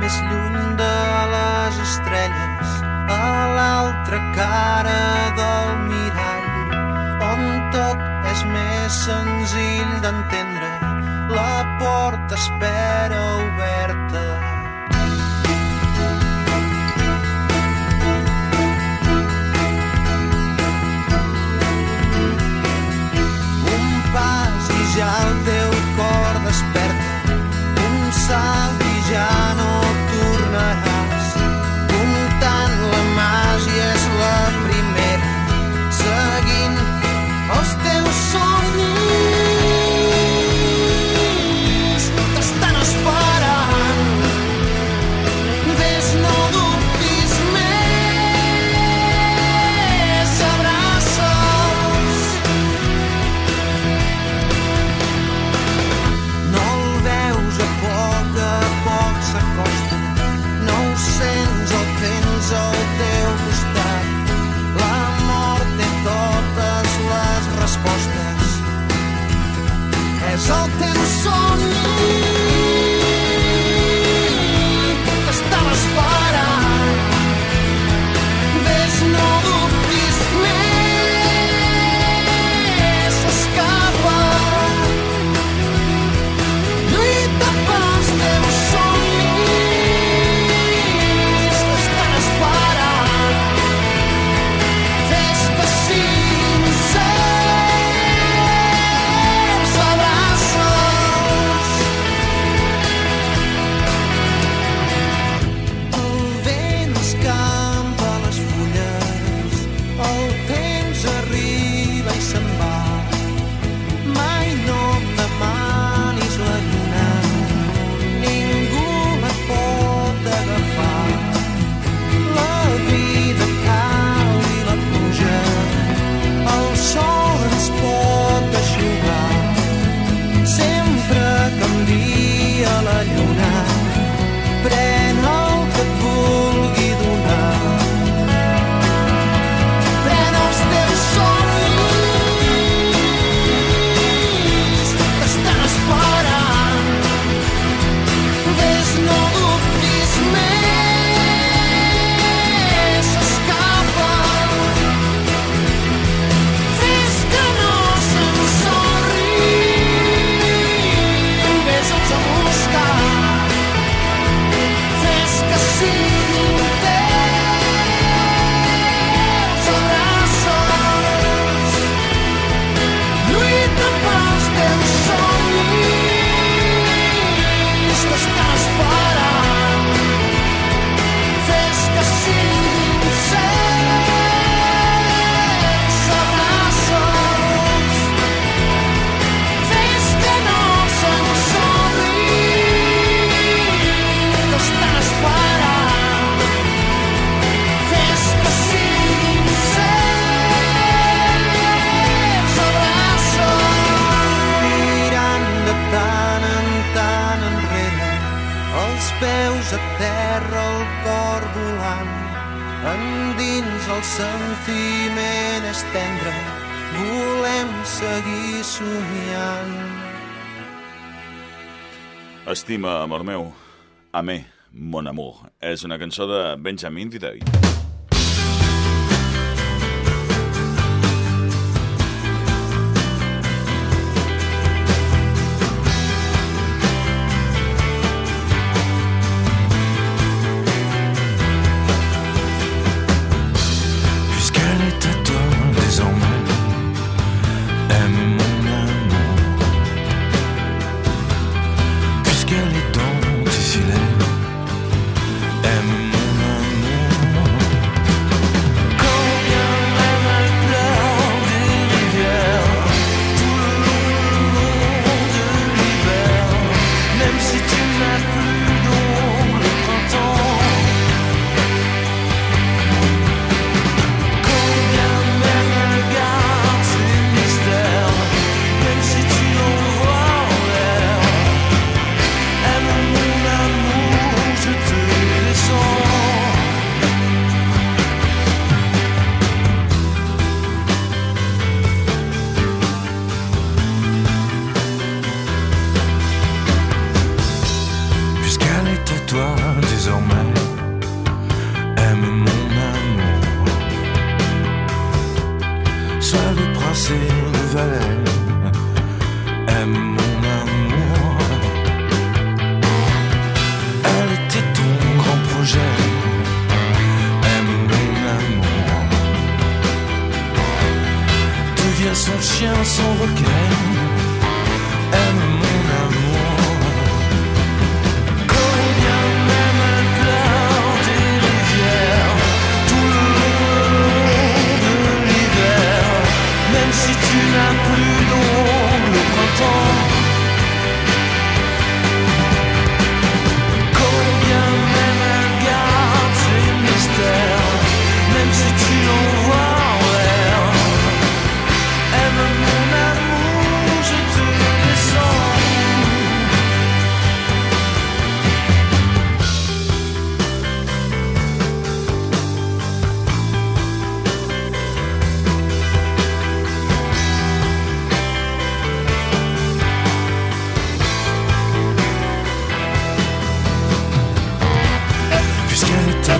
més lluny de les estrelles, a l'altra cara del mirall, on tot és més senzill d'entendre. La porta espera un els peus a terra, el cor volant. Endins el sentiment és tendre, volem seguir somiant. Estima, amor meu, amé, mon amour. És una cançó de Benjamin Didai.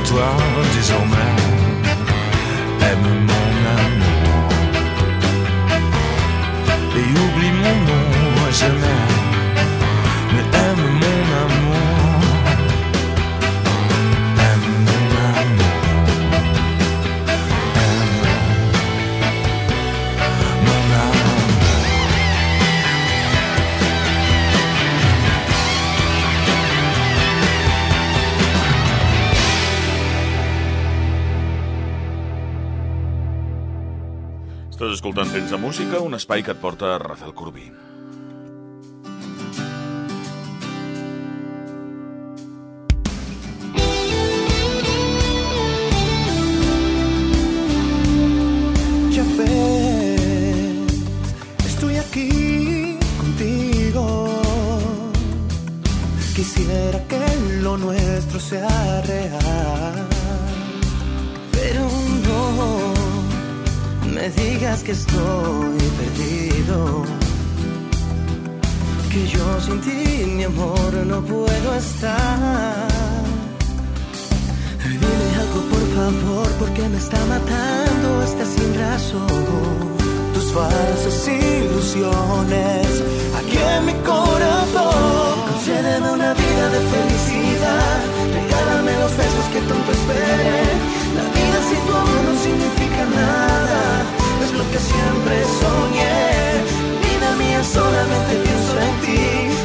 Toi désormais. Escoltant Temps de Música, un espai que et porta Rafael Corbí. Estoy perdido. Que yo sin ti, mi amor, no puedo estar. Dime algo por favor, porque me está matando esta sin razón. Tus falsas ilusiones aquí en mi corazón. Concédeme una vida de felicidad, regálame los besos que tanto esperé. La vida sin tu amor no significa nada, lo que siempre soñé. Vida mía, solamente pienso en ti,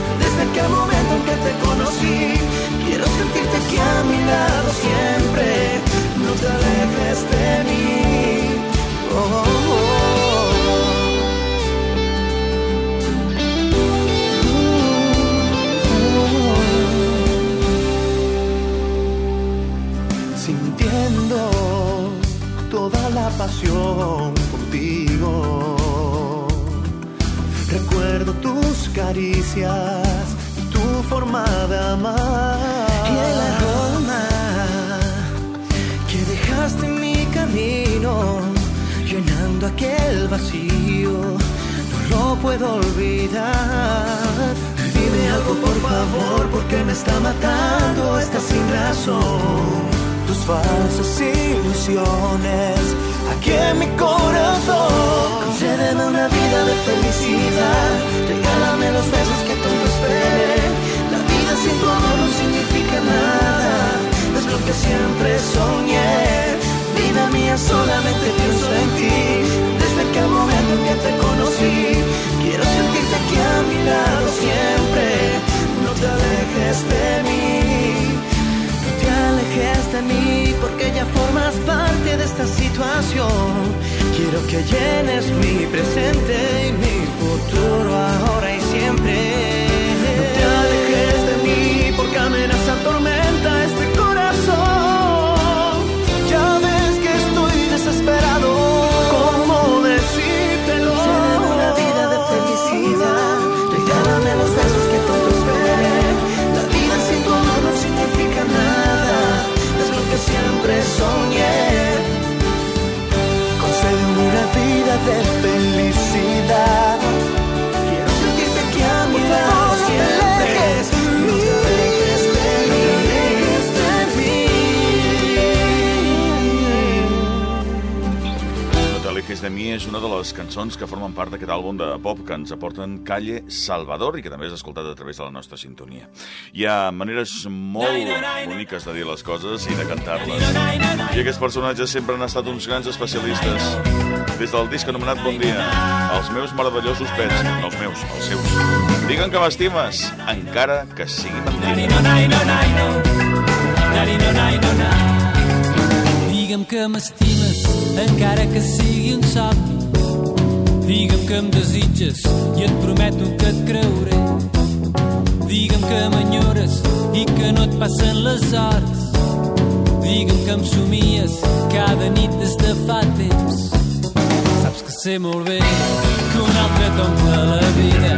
regálame los besos que tanto esperé. La vida sin tu amor no significa nada, es lo que siempre soñé. Vida mía, solamente pienso en ti, desde aquel momento en que te conocí. Quiero sentirte aquí a mi lado siempre, no te alejes de mí. No te alejes de mí porque ya formas parte de esta situación. Quiero que llenes mi presente y mi futuro ahora y siempre. Les cançons que formen part d'aquest àlbum de pop que ens aporten Calle Salvador i que també has escoltat a través de la nostra sintonia. Hi ha maneres molt boniques de dir les coses i de cantar-les. I aquests personatges sempre han estat uns grans especialistes. Des del disc anomenat Bon Dia, els meus meravellosos pets, no els meus, els seus. Diguen que m'estimes, encara que sigui mentida. Digue'm que m'estimes, encara que sigui un somni. Digue'm que em desitges i et prometo que et creuré. Digue'm que m'enyores i que no et passen les hores. Digue'm que em somies cada nit des de fa temps. Saps que sé molt bé que un altre t'omple la vida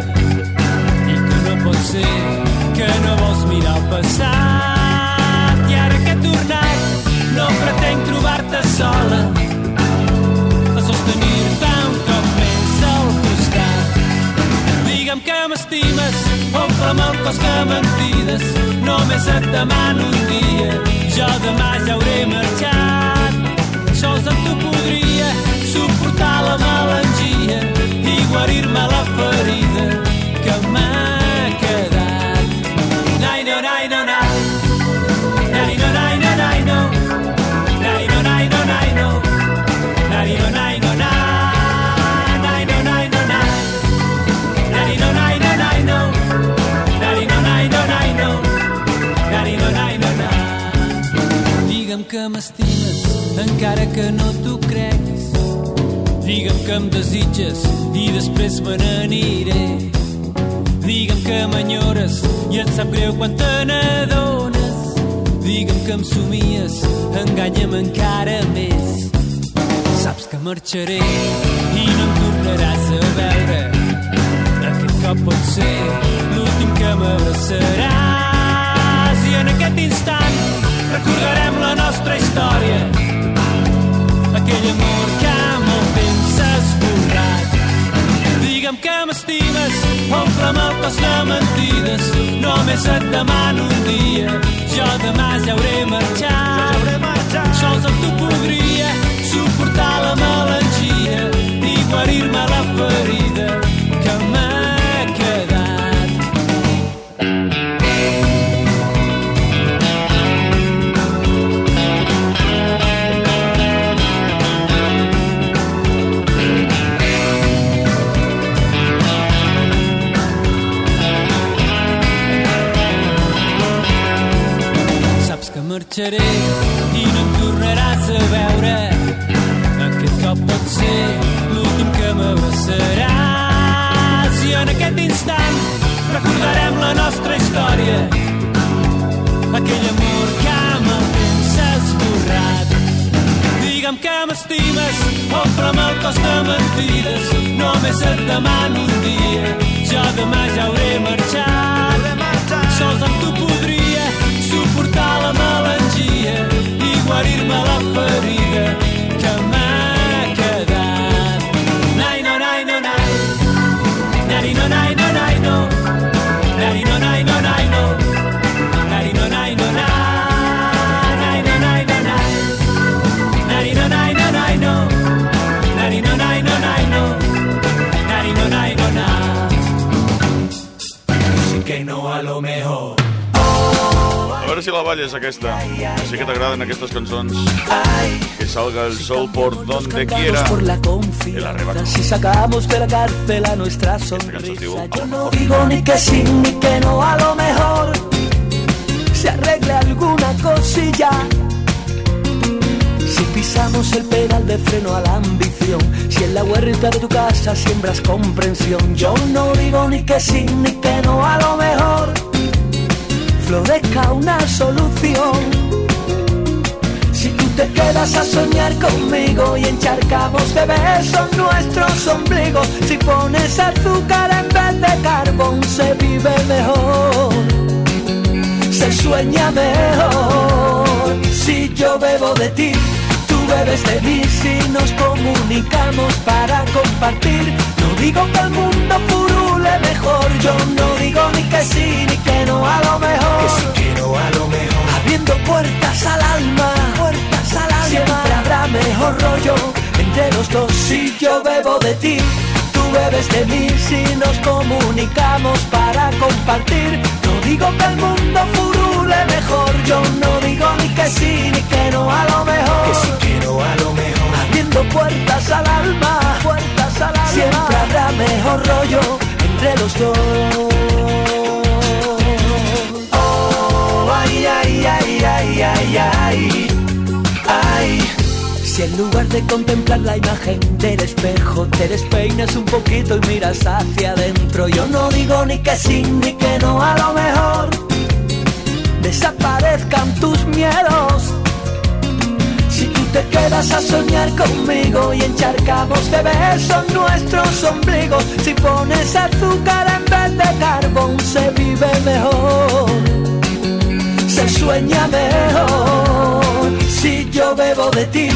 i que no pot ser que no vols mirar el passat. I ara que he tornat no pretenc trobar-te sola el cos de mentides, només et demano un dia, jo demà ja hauré marxat. Sols amb tu podria suportar la melangia i guarir-me la ferida m'estimes, encara que no t'ho creguis. Digue'm que em desitges i després me n'aniré. Digue'm que m'enyores i et sap greu quan te n'adones. Digue'm que em somies, enganya'm encara més. Saps que marxaré i no em tornaràs a veure. Aquest cop pot ser l'últim que m'abraçaràs. I en aquest instant recordarem la nostra història. Aquell amor que molt temps s'ha esborrat. Digue'm que m'estimes, omple'm el cos de mentides. Només et demano mentides. Només et demano un dia, jo demà ja hauré A veure si la balles, aquesta. Sé que t'agraden aquestes cançons. Que salga el sol por donde quiera. por la arrebato. Si sacamos de la cárcel a nuestra sonrisa, yo no digo ni que sí ni que no, a lo mejor se arregle alguna cosilla. Si pisamos el pedal de freno a la ambición, si en la huerta de tu casa siembras comprensión, yo no digo ni que sí ni que no, a lo mejor florezca una solución. Si tú te quedas a soñar conmigo y encharcamos de besos nuestros ombligos, si pones azúcar en vez de carbón, se vive mejor, se sueña mejor. Si yo bebo de ti, tú bebes de mí, si nos comunicamos para compartir, no digo que el mundo furule mejor, yo no digo ni que sí ni que no a lo mejor. Que si quiero a lo mejor. Abriendo puertas al alma, puertas al alma. Siempre habrá mejor rollo en entre los dos. Si yo bebo de ti, tú bebes de mí. Si nos comunicamos para compartir, no digo que el mundo furule mejor. Yo no digo ni que sí ni que no a lo mejor. Que si quiero a lo mejor. Abriendo puertas al alma, puertas al alma. Siempre habrá mejor rollo entre los dos. Oh, ay, ay, ay, ay, ay, ay, ay. Si en lugar de contemplar la imagen del espejo te despeinas un poquito y miras hacia adentro, yo no digo ni que sí ni que no a lo mejor desaparezcan tus miedos. Te quedas a soñar conmigo y encharcamos de besos nuestros ombligos, si pones azúcar en vez de carbón se vive mejor, se sueña mejor. Si yo bebo de ti,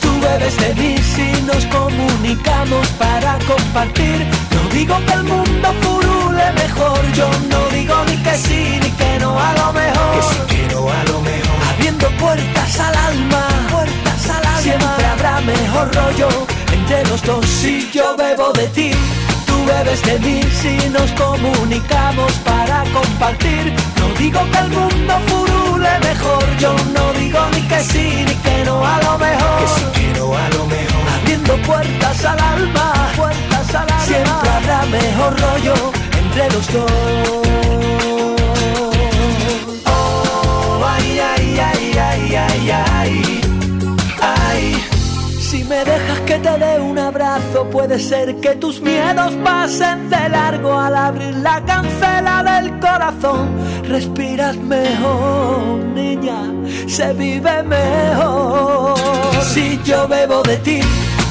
tú bebes de mí, si nos comunicamos para compartir, no digo que el mundo furule mejor, yo no digo ni que sí ni que no a lo mejor. Que si quiero a lo mejor. Abriendo puertas al alma, puertas al alma. Siempre habrá mejor rollo entre los dos si yo bebo de ti. Tú bebes de mí si nos comunicamos para compartir. No digo que el mundo furule mejor, yo no digo ni que sí ni que no a lo mejor. Que si quiero a lo mejor. Abriendo puertas al alma, puertas al alma. Siempre habrá mejor rollo entre los dos. Oh, ay, ay, ay, ay, ay, ay, ay. Me dejas que te dé un abrazo, puede ser que tus miedos pasen de largo al abrir la cancela del corazón. Respiras mejor, niña, se vive mejor. Si yo bebo de ti,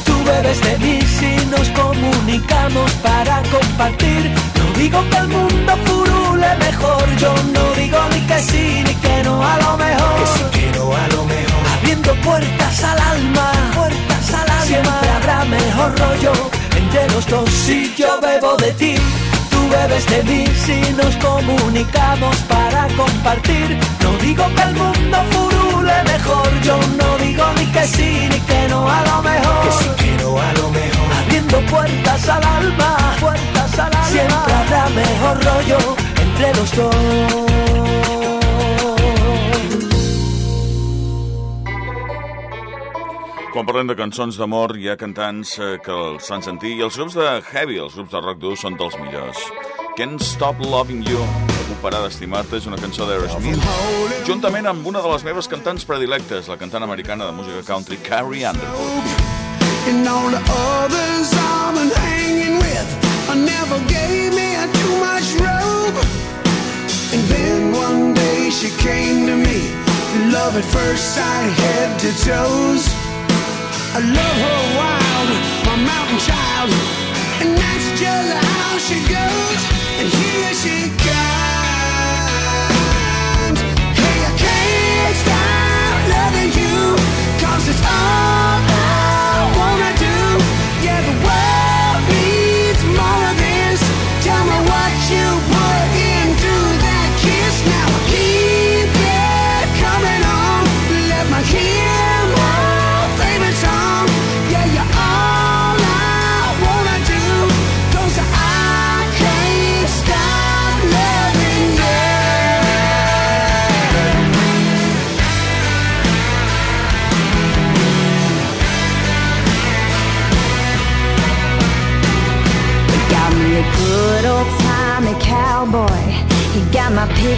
tú bebes de mí, si nos comunicamos para compartir. No digo que el mundo furule mejor, yo no digo ni que sí ni que no a lo mejor. Que si quiero a lo mejor. Abriendo puertas al alma, puertas al alma. Siempre habrá mejor rollo entre los dos. Si yo bebo de ti, tú bebes de mí. Si nos comunicamos para compartir, no digo que el mundo furule mejor. Yo no digo ni que sí ni que no a lo mejor. Que si quiero a lo mejor. Abriendo puertas al alma, puertas al alma. Siempre habrá mejor rollo entre los dos. Quan parlem de cançons d'amor, hi ha cantants eh, que els fan sentir, i els grups de heavy, els grups de rock dur, són dels millors. Can't Stop Loving You, puc parar d'estimar-te, és una cançó d'Aerosmith, juntament amb una de les meves cantants predilectes, la cantant americana de música country, Carrie Underwood. And all the others hanging with I never gave me a too much rope And then one day she came to me Love at first sight, head to toes I love her wild, my mountain child. And that's just how she goes. And here she comes. Hey, I can't stop loving you Cause it's all I wanna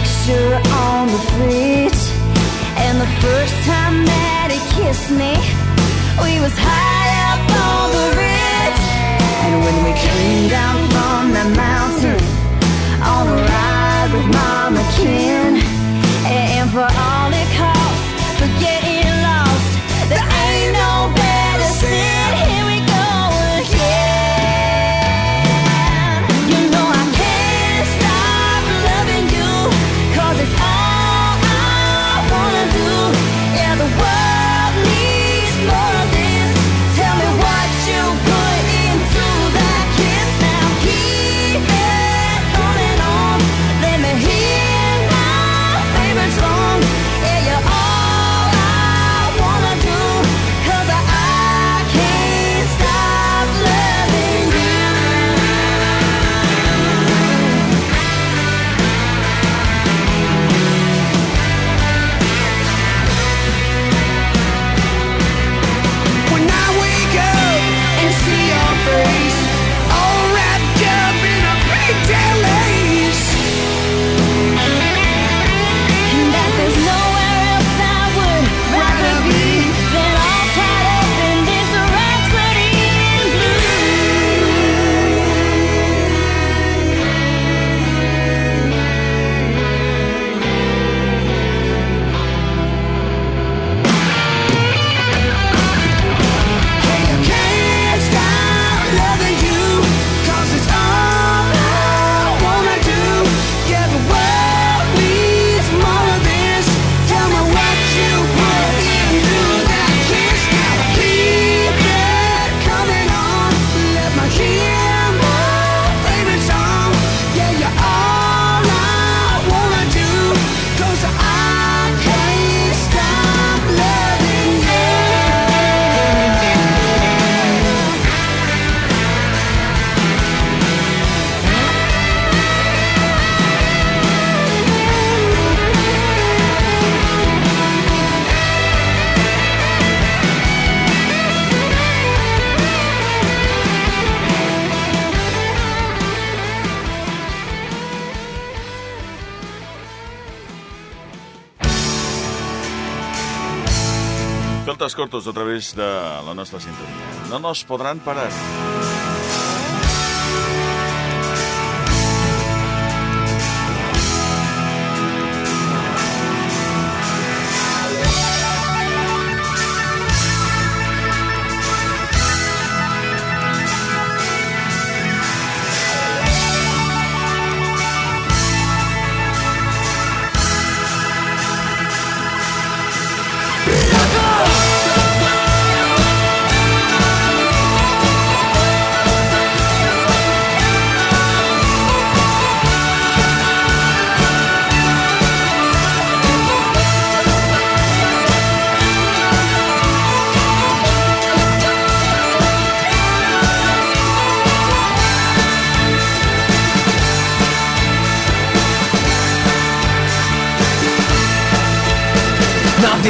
picture Cortos a través de la nostra sintonia. No nos podran parar.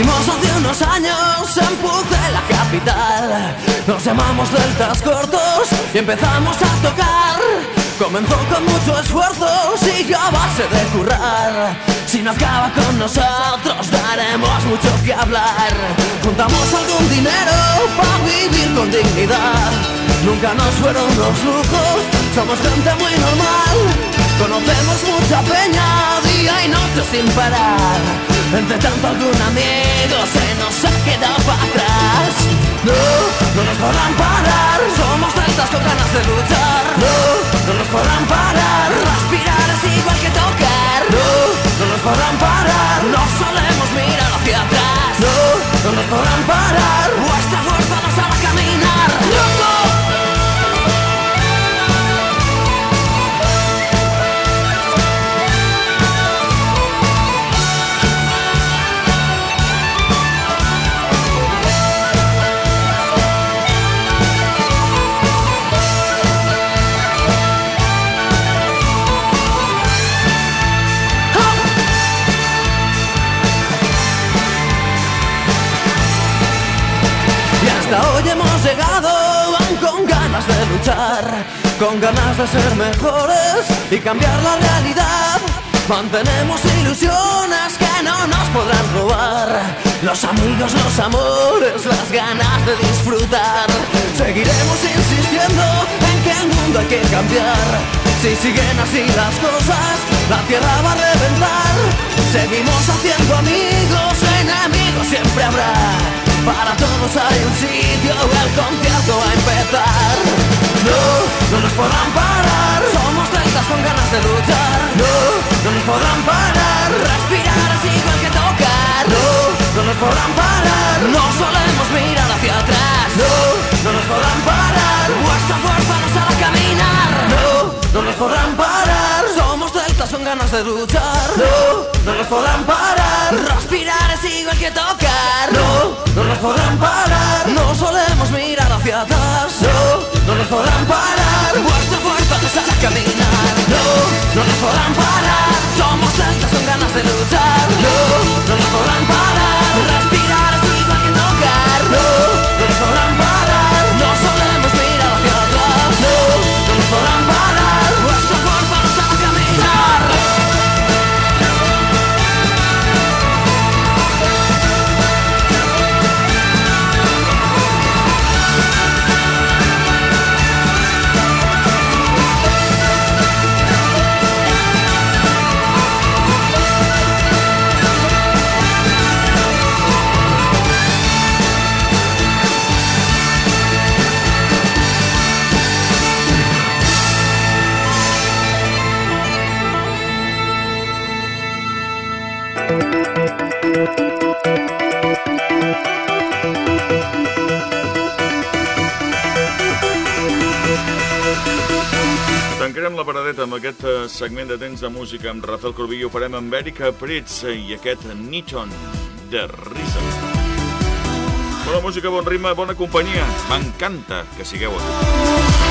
Nacimos hace unos años en Puce, la capital. Nos llamamos Deltas Cortos y empezamos a tocar. Comenzó con mucho esfuerzo, siguió a base de currar. Si no acaba con nosotros, daremos mucho que hablar. Juntamos algún dinero para vivir con dignidad. Nunca nos fueron los lujos, somos gente muy normal. Conocemos mucha peña, día y noche sin parar. Entre tanto algún amigo se nos ha quedado atrás. No, no nos podrán parar. Somos deltas con ganas de luchar. Con ganas de ser mejores y cambiar la realidad. Mantenemos ilusiones que no nos podrán robar. Los amigos, los amores, las ganas de disfrutar. Seguiremos insistiendo en que el mundo hay que cambiar. Si siguen así las cosas, la tierra va a reventar. Seguimos haciendo amigos, enemigos siempre habrá. Para todos hay un sitio, el concierto va a empezar. No, no nos podrán parar. Somos deltas con ganas de luchar. No, no nos podrán parar. Respirar es igual que tocar. No, no nos podrán parar. No solemos mirar hacia atrás. No, no nos podrán parar. Vuestra fuerza. No, no nos podrán parar. Somos deltas con ganas de luchar. No, no nos podrán parar. Respirar es igual que tocar. No, no nos podrán parar. No solemos mirar hacia atrás. No, no nos podrán parar. Vuestra fuerza nos hará caminar. No, no nos podrán parar. Somos deltas con ganas de luchar. No, no nos podrán parar. Tancarem la paradeta amb aquest eh, segment de temps de música amb Rafael Corbillo. Ho farem amb Erika Pritz i aquest Niton de Risa. Bona música, bon ritme, bona companyia. M'encanta que sigueu aquí.